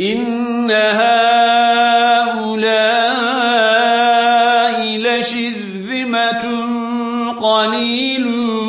إن هؤلاء لشرذمة قليلون